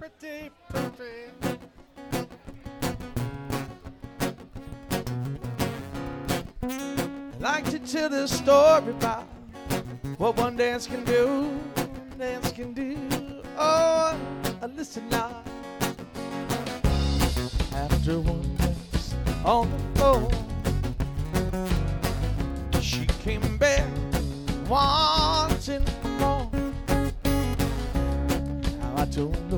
pretty, pretty. I like to tell this story about what one dance can do, dance can do. Oh, uh, listen now. After one dance on the floor, she came back wanting more. Now I don't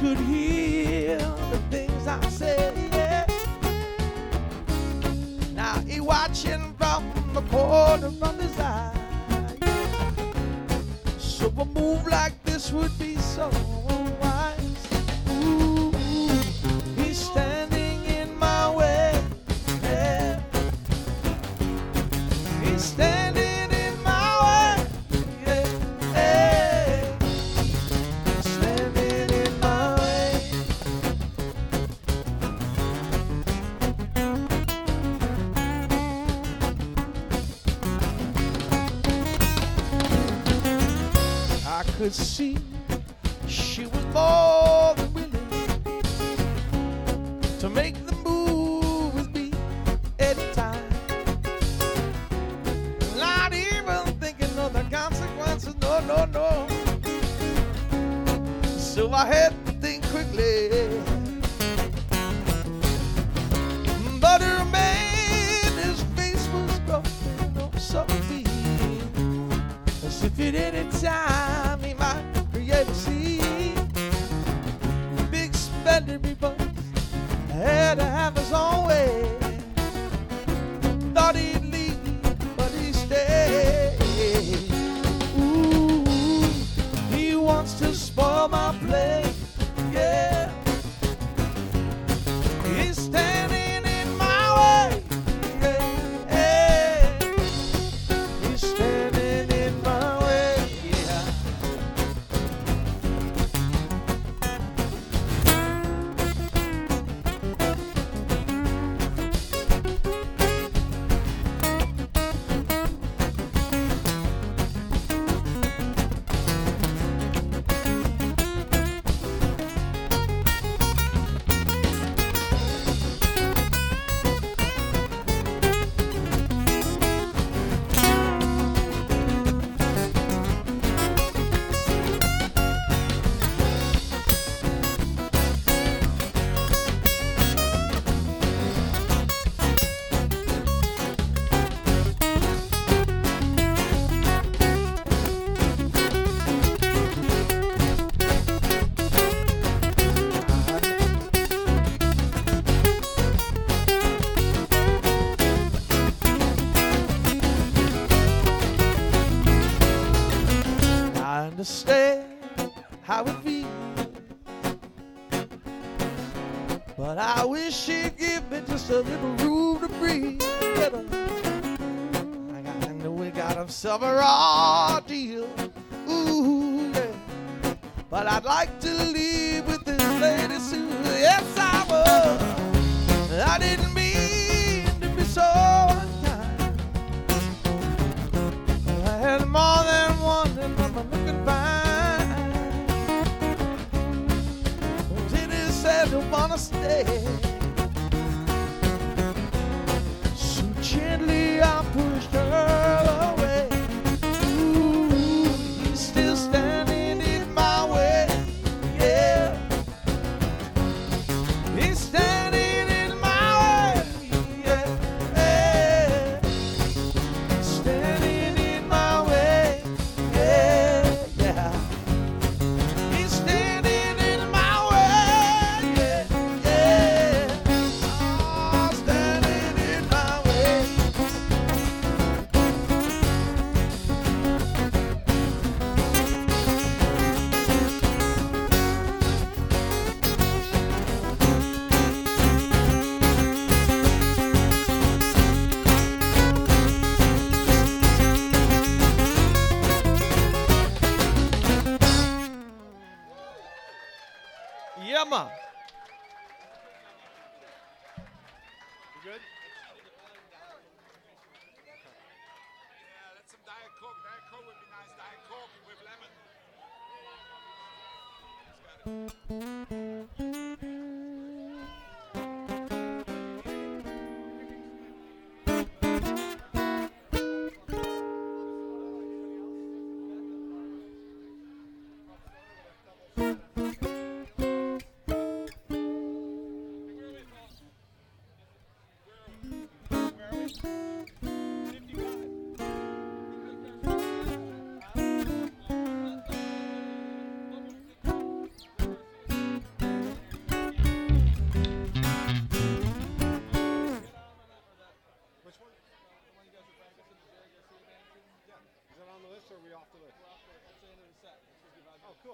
could hear the things I said. Yeah. Now he watching from the corner of his eye. So a move like this would be so wise. Ooh, he's standing in my way. Yeah. He's standing could see she was more than willing to make the move with me anytime. Not even thinking of the consequences, no, no, no. So I had to think quickly. But her man, face was oh so deep. As if at any time his own way. Thought he'd leave, but he stayed. Ooh, he wants to spoil my play. Understand how it feels, but I wish she'd give me just a little room to breathe. I, know we got a raw deal. Ooh, yeah. But I'd like to leave with this lady soon. Yes, I would. I didn't wanna stay. Man. You good? Yeah, that's some Diet Coke. Diet Coke would be nice. Diet Coke with lemon.